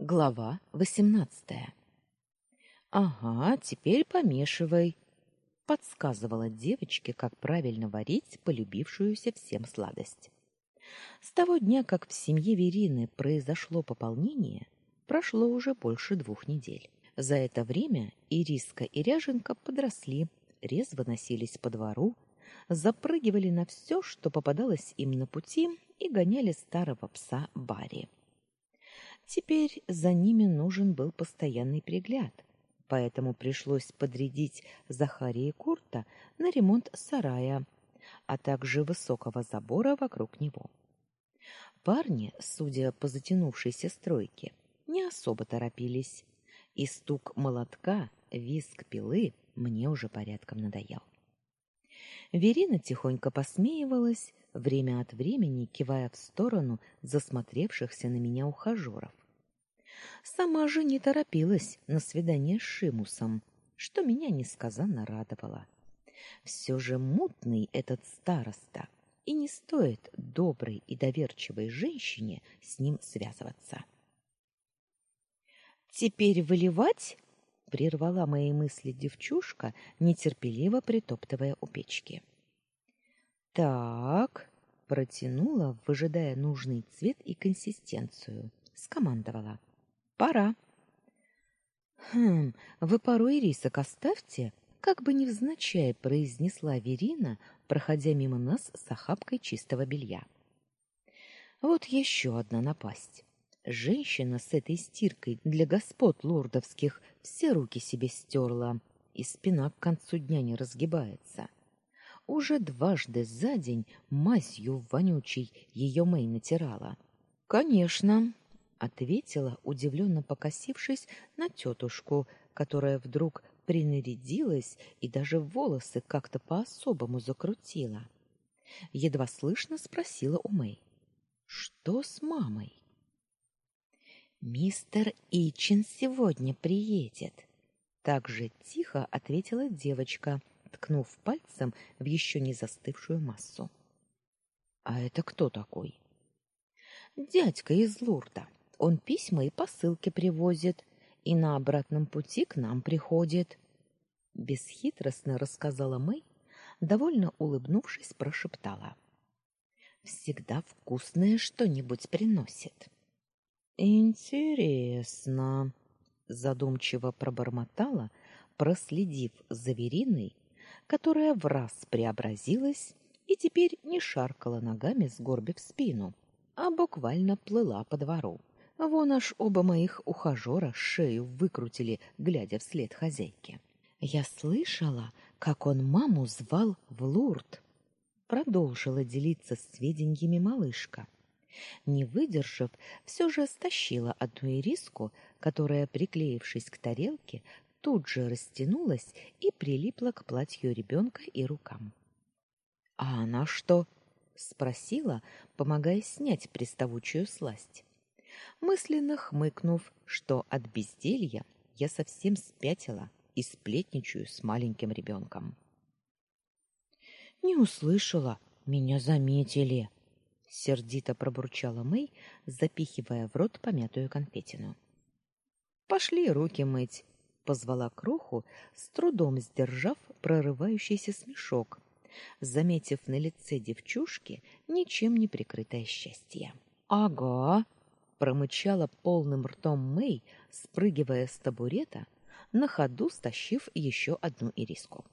Глава восемнадцатая. Ага, теперь помешивай, подсказывала девочке, как правильно варить полюбившуюся всем сладость. С того дня, как в семье Верины произошло пополнение, прошло уже больше двух недель. За это время Ириска и Ряженка подросли, резво носились по двору, запрыгивали на все, что попадалось им на пути, и гоняли старого пса Барри. Теперь за ними нужен был постоянный пригляд, поэтому пришлось подрядить Захарии Курта на ремонт сарая, а также высокого забора вокруг него. Парни, судя по затянувшейся стройке, не особо торопились, и стук молотка, визг пилы мне уже порядком надоел. Верина тихонько посмеивалась, время от времени кивая в сторону засмотревшихся на меня ухажеров. Сама же не торопилась на свидание с Шимусом, что меня несказанно радовало. Все же мутный этот староста, и не стоит доброй и доверчивой женщине с ним связываться. Теперь выливать? прервала мои мысли девчушка, нетерпеливо притоптывая у печки. Так, протянула, выжидая нужный цвет и консистенцию, скомандовала: Пора. Хм, вы пару ирисок оставьте, как бы невзначай произнесла Верина, проходя мимо нас с охапкой чистого белья. Вот еще одна напасть. Женщина с этой стиркой для господ лордовских все руки себе стерла, и спина к концу дня не разгибается. Уже дважды за день мазью вонючей ее Мэй натирала. Конечно, ответила, удивленно покосившись на тетушку, которая вдруг принарядилась и даже волосы как-то по-особому закрутила. Едва слышно спросила у Мэй: "Что с мамой?" Мистер Ичин сегодня приедет, так же тихо ответила девочка, ткнув пальцем в еще не застывшую массу. А это кто такой? Дядька из Лурда. Он письма и посылки привозит, и на обратном пути к нам приходит. Бесхитростно рассказала Мэй, довольно улыбнувшись, прошептала: Всегда вкусное что-нибудь приносит. Интересно, задумчиво пробормотала, проследив за Вериной, которая в раз преобразилась и теперь не шаркала ногами, сгорбив спину, а буквально плыла по двору. Вон аж оба моих ухажера шею выкрутили, глядя вслед хозяйке. Я слышала, как он маму звал в Лурд. Продолжила делиться сведениями малышка. Не выдержав, все же стащила одну ириску, которая, приклеившись к тарелке, тут же растянулась и прилипла к платью ребенка и рукам. А она что? спросила, помогая снять приставучую сласть мысленно хмыкнув, что от безделья я совсем спятила и сплетничаю с маленьким ребенком. Не услышала, меня заметили, сердито пробурчала Мэй, запихивая в рот помятую конфетину. Пошли руки мыть, позвала кроху, с трудом сдержав прорывающийся смешок, заметив на лице девчушки ничем не прикрытое счастье. Ага, промычала полным ртом Мэй, спрыгивая с табурета, на ходу стащив еще одну ириску.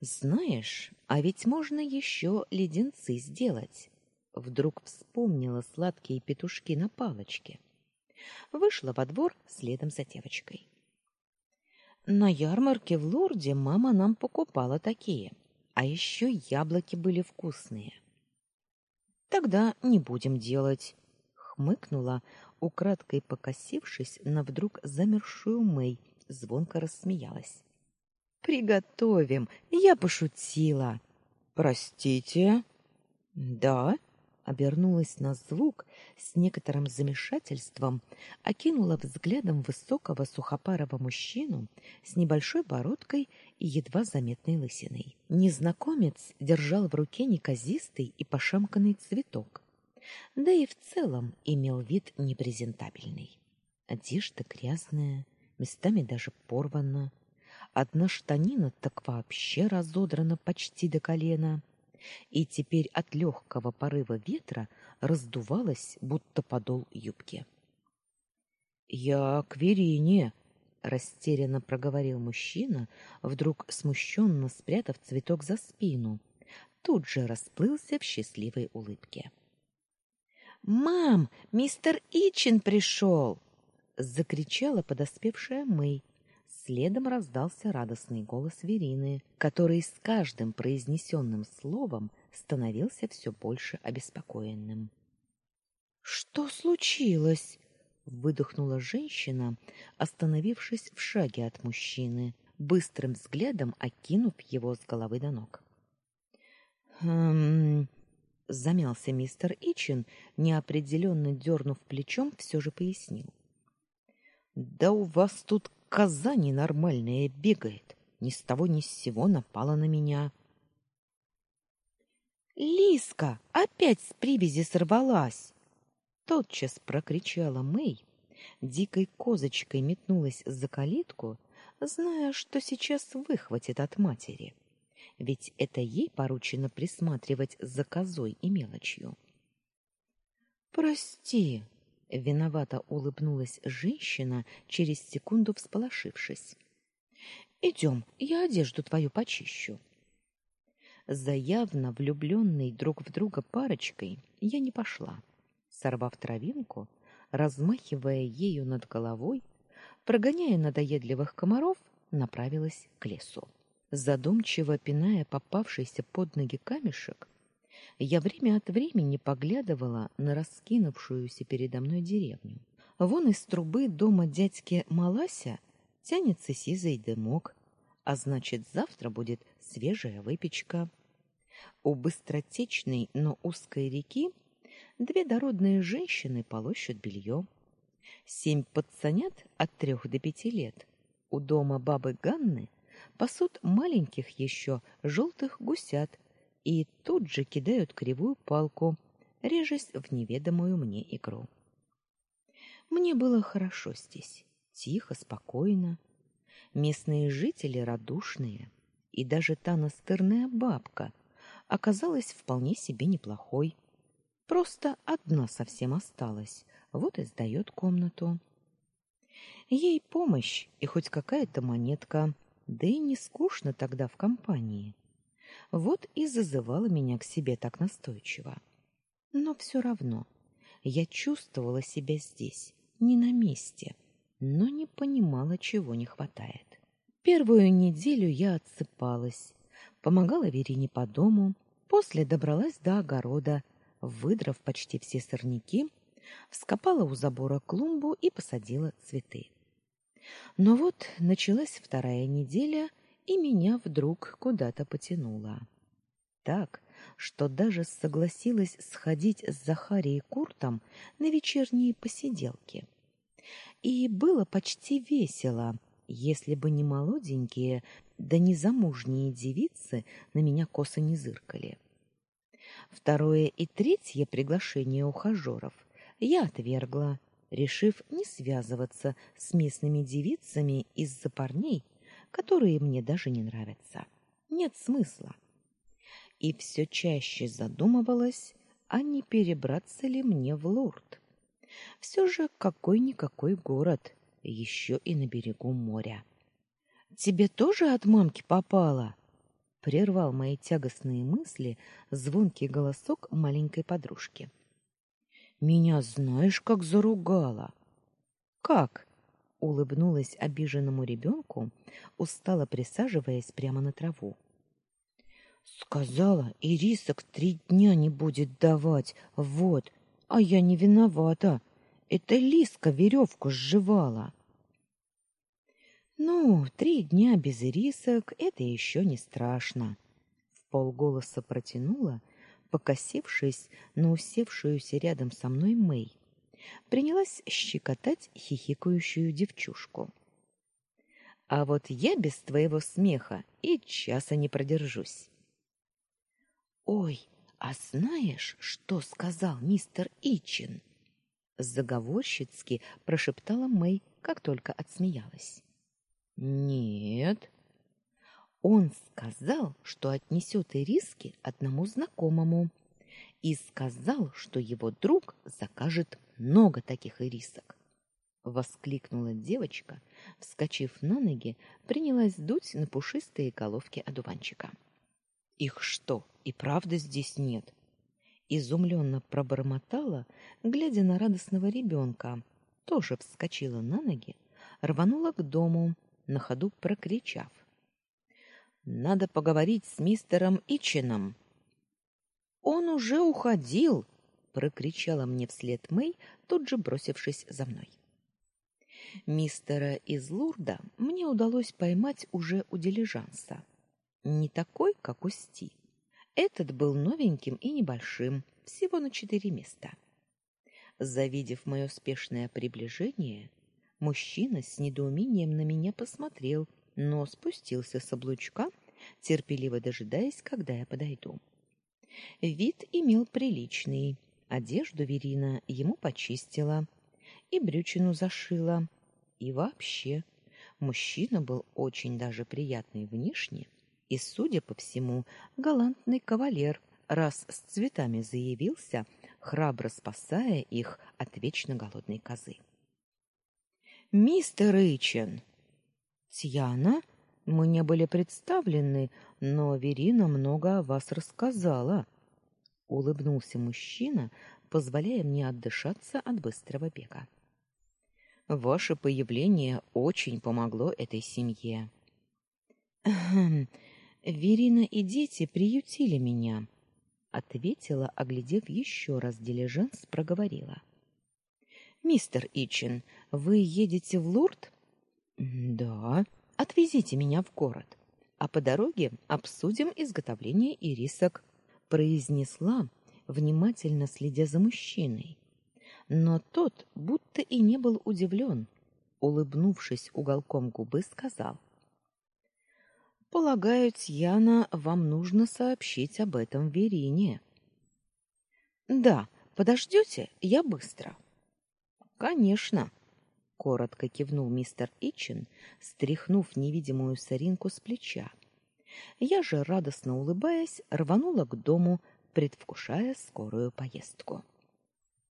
Знаешь, а ведь можно еще леденцы сделать. Вдруг вспомнила сладкие петушки на палочке. Вышла во двор следом за девочкой. На ярмарке в Лурде мама нам покупала такие, а еще яблоки были вкусные. Тогда не будем делать, хмыкнула, украдкой покосившись на вдруг замершую Мэй, звонко рассмеялась. Приготовим, я пошутила. Простите. Да, обернулась на звук с некоторым замешательством, окинула взглядом высокого сухопарого мужчину с небольшой бородкой и едва заметной лысиной. Незнакомец держал в руке неказистый и пошамканный цветок Да и в целом имел вид непрезентабельный. Одежда грязная, местами даже порвана. Одна штанина так вообще разодрана почти до колена, и теперь от легкого порыва ветра раздувалась, будто подол юбки. «Я к Верине», — растерянно проговорил мужчина, вдруг смущенно спрятав цветок за спину. Тут же расплылся в счастливой улыбке. «Мам, мистер Ичин пришел!» — закричала подоспевшая Мэй. Следом раздался радостный голос Верины, который с каждым произнесенным словом становился все больше обеспокоенным. «Что случилось?» выдохнула женщина, остановившись в шаге от мужчины, быстрым взглядом окинув его с головы до ног. Хм, замялся мистер Ичин, неопределенно дернув плечом, все же пояснил. Да у вас тут коза ненормальная бегает, ни с того ни с сего напала на меня. Лиска опять с привязи сорвалась тотчас прокричала Мэй, дикой козочкой метнулась за калитку, зная, что сейчас выхватит от матери. Ведь это ей поручено присматривать за козой и мелочью. Прости, виновато улыбнулась женщина, через секунду всполошившись. Идем, я одежду твою почищу. За явно друг в друга парочкой я не пошла сорвав травинку, размахивая ею над головой, прогоняя надоедливых комаров, направилась к лесу. Задумчиво пиная попавшийся под ноги камешек, я время от времени поглядывала на раскинувшуюся передо мной деревню. Вон из трубы дома дядьки Малася тянется сизый дымок, а значит, завтра будет свежая выпечка. У быстротечной, но узкой реки две дородные женщины полощут белье. Семь пацанят от трех до пяти лет у дома бабы Ганны пасут маленьких еще желтых гусят и тут же кидают кривую палку, режась в неведомую мне игру. Мне было хорошо здесь, тихо, спокойно. Местные жители радушные, и даже та настырная бабка оказалась вполне себе неплохой. Просто одна совсем осталась, вот и сдает комнату. Ей помощь и хоть какая-то монетка, да и не скучно тогда в компании. Вот и зазывала меня к себе так настойчиво. Но все равно я чувствовала себя здесь, не на месте, но не понимала, чего не хватает. Первую неделю я отсыпалась, помогала Верине по дому, после добралась до огорода, выдрав почти все сорняки, вскопала у забора клумбу и посадила цветы. Но вот началась вторая неделя, и меня вдруг куда-то потянуло. Так, что даже согласилась сходить с Захарией Куртом на вечерние посиделки. И было почти весело, если бы не молоденькие, да не замужние девицы на меня косо не зыркали. Второе и третье приглашение ухажеров я отвергла, решив не связываться с местными девицами из-за парней, которые мне даже не нравятся. Нет смысла. И все чаще задумывалась, а не перебраться ли мне в Лурд. Все же какой-никакой город, еще и на берегу моря. Тебе тоже от мамки попало? прервал мои тягостные мысли звонкий голосок маленькой подружки. Меня знаешь, как заругала. Как? улыбнулась обиженному ребенку, устало присаживаясь прямо на траву. Сказала, ирисок три дня не будет давать. Вот, а я не виновата. Это Лиска веревку сживала. Ну, три дня без ирисок это еще не страшно, в полголоса протянула, покосившись на усевшуюся рядом со мной Мэй. Принялась щекотать хихикающую девчушку. А вот я без твоего смеха и часа не продержусь. Ой, А знаешь, что сказал мистер Ичин? заговорщицки прошептала Мэй, как только отсмеялась. Нет. Он сказал, что отнесет риски одному знакомому и сказал, что его друг закажет много таких ирисок. Воскликнула девочка, вскочив на ноги, принялась дуть на пушистые головки одуванчика. Их что, и правда здесь нет? Изумленно пробормотала, глядя на радостного ребенка, тоже вскочила на ноги, рванула к дому, на ходу прокричав: "Надо поговорить с мистером Ичином". Он уже уходил, прокричала мне вслед Мэй, тут же бросившись за мной. Мистера из Лурда мне удалось поймать уже у дилижанса. Не такой, как у Сти. Этот был новеньким и небольшим, всего на четыре места. Завидев мое спешное приближение, мужчина с недоумением на меня посмотрел, но спустился с облучка, терпеливо дожидаясь, когда я подойду. Вид имел приличный. Одежду Верина ему почистила и брючину зашила. И вообще, мужчина был очень даже приятный внешне и, судя по всему, галантный кавалер, раз с цветами заявился, храбро спасая их от вечно голодной козы. Мистер Ричен, Тьяна, мы не были представлены, но Верина много о вас рассказала. Улыбнулся мужчина, позволяя мне отдышаться от быстрого бега. Ваше появление очень помогло этой семье. Верина и дети приютили меня, ответила, оглядев еще раз дилижанс, проговорила. Мистер Ичин, вы едете в Лурд? Да. Отвезите меня в город, а по дороге обсудим изготовление ирисок, произнесла, внимательно следя за мужчиной. Но тот будто и не был удивлен, улыбнувшись уголком губы, сказал: Полагаю, Тьяна, вам нужно сообщить об этом Верине. Да, подождете? Я быстро. Конечно, коротко кивнул мистер Ичин, стряхнув невидимую соринку с плеча. Я же радостно улыбаясь рванула к дому, предвкушая скорую поездку.